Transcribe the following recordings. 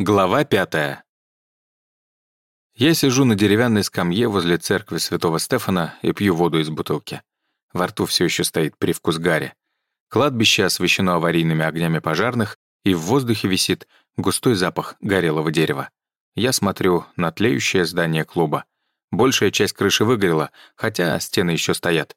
Глава пятая. Я сижу на деревянной скамье возле церкви святого Стефана и пью воду из бутылки. Во рту все еще стоит привкус гари. Кладбище освещено аварийными огнями пожарных, и в воздухе висит густой запах горелого дерева. Я смотрю на тлеющее здание клуба. Большая часть крыши выгорела, хотя стены еще стоят.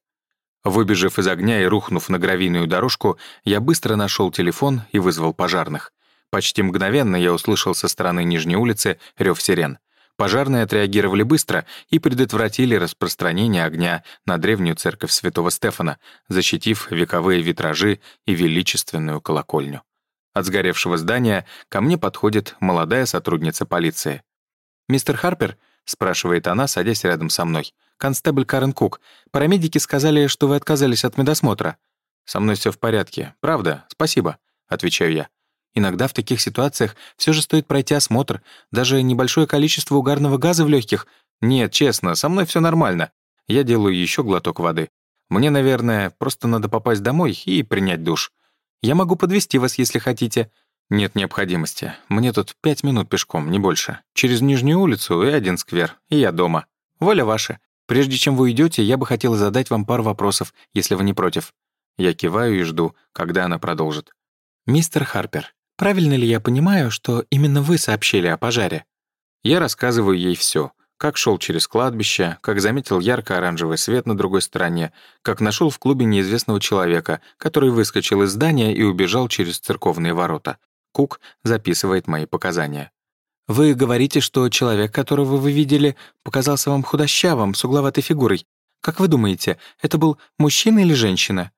Выбежав из огня и рухнув на гравийную дорожку, я быстро нашел телефон и вызвал пожарных. Почти мгновенно я услышал со стороны Нижней улицы рев сирен. Пожарные отреагировали быстро и предотвратили распространение огня на древнюю церковь святого Стефана, защитив вековые витражи и величественную колокольню. От сгоревшего здания ко мне подходит молодая сотрудница полиции. «Мистер Харпер?» — спрашивает она, садясь рядом со мной. «Констебль Карен Кук. Парамедики сказали, что вы отказались от медосмотра». «Со мной все в порядке. Правда? Спасибо», — отвечаю я. Иногда в таких ситуациях все же стоит пройти осмотр, даже небольшое количество угарного газа в легких. Нет, честно, со мной все нормально. Я делаю еще глоток воды. Мне, наверное, просто надо попасть домой и принять душ. Я могу подвести вас, если хотите. Нет необходимости. Мне тут пять минут пешком, не больше. Через Нижнюю улицу и один сквер, и я дома. Воля ваша. Прежде чем вы уйдете, я бы хотела задать вам пару вопросов, если вы не против. Я киваю и жду, когда она продолжит. «Мистер Харпер, Правильно ли я понимаю, что именно вы сообщили о пожаре? Я рассказываю ей все, как шел через кладбище, как заметил ярко-оранжевый свет на другой стороне, как нашел в клубе неизвестного человека, который выскочил из здания и убежал через церковные ворота. Кук записывает мои показания. «Вы говорите, что человек, которого вы видели, показался вам худощавым, с угловатой фигурой. Как вы думаете, это был мужчина или женщина?»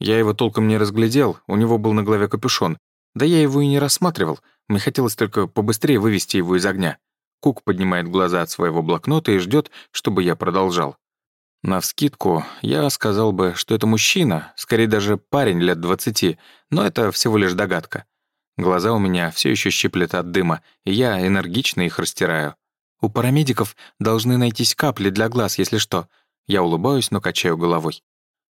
Я его толком не разглядел, у него был на голове капюшон, да я его и не рассматривал, мне хотелось только побыстрее вывести его из огня. Кук поднимает глаза от своего блокнота и ждет, чтобы я продолжал. Навскидку, я сказал бы, что это мужчина, скорее даже парень лет двадцати, но это всего лишь догадка. Глаза у меня все еще щиплет от дыма, и я энергично их растираю. У парамедиков должны найтись капли для глаз, если что. Я улыбаюсь, но качаю головой.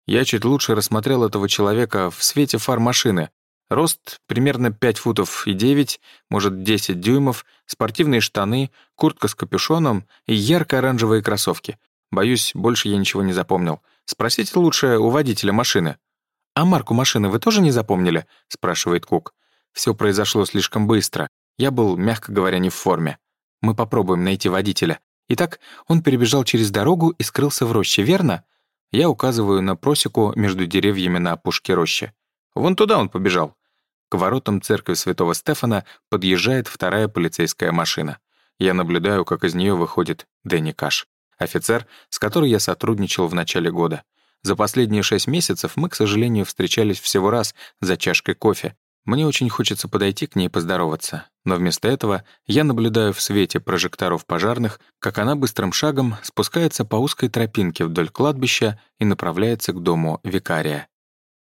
Я чуть лучше рассмотрел этого человека в свете фар машины, Рост примерно 5 футов и 9, может 10 дюймов, спортивные штаны, куртка с капюшоном и ярко-оранжевые кроссовки. Боюсь, больше я ничего не запомнил. Спросите лучше у водителя машины. «А марку машины вы тоже не запомнили?» — спрашивает Кук. Все произошло слишком быстро. Я был, мягко говоря, не в форме. Мы попробуем найти водителя. Итак, он перебежал через дорогу и скрылся в роще, верно? Я указываю на просеку между деревьями на опушке рощи. Вон туда он побежал. К воротам церкви святого Стефана подъезжает вторая полицейская машина. Я наблюдаю, как из нее выходит Дэнни Каш, офицер, с которой я сотрудничал в начале года. За последние шесть месяцев мы, к сожалению, встречались всего раз за чашкой кофе. Мне очень хочется подойти к ней и поздороваться. Но вместо этого я наблюдаю в свете прожекторов пожарных, как она быстрым шагом спускается по узкой тропинке вдоль кладбища и направляется к дому викария.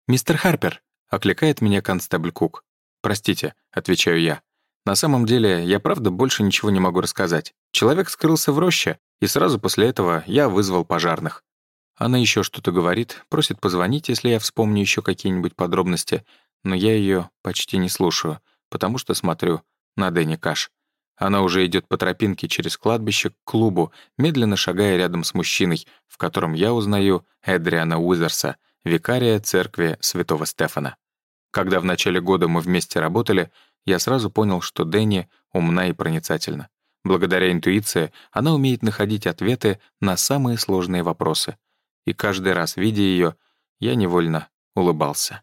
«Мистер Харпер!» — окликает меня констебль Кук. «Простите», — отвечаю я. «На самом деле, я правда больше ничего не могу рассказать. Человек скрылся в роще, и сразу после этого я вызвал пожарных». Она еще что-то говорит, просит позвонить, если я вспомню еще какие-нибудь подробности, но я ее почти не слушаю, потому что смотрю на Дэнни Каш. Она уже идет по тропинке через кладбище к клубу, медленно шагая рядом с мужчиной, в котором я узнаю Эдриана Уизерса — викария церкви святого Стефана. Когда в начале года мы вместе работали, я сразу понял, что Дэнни умна и проницательна. Благодаря интуиции она умеет находить ответы на самые сложные вопросы. И каждый раз, видя ее, я невольно улыбался.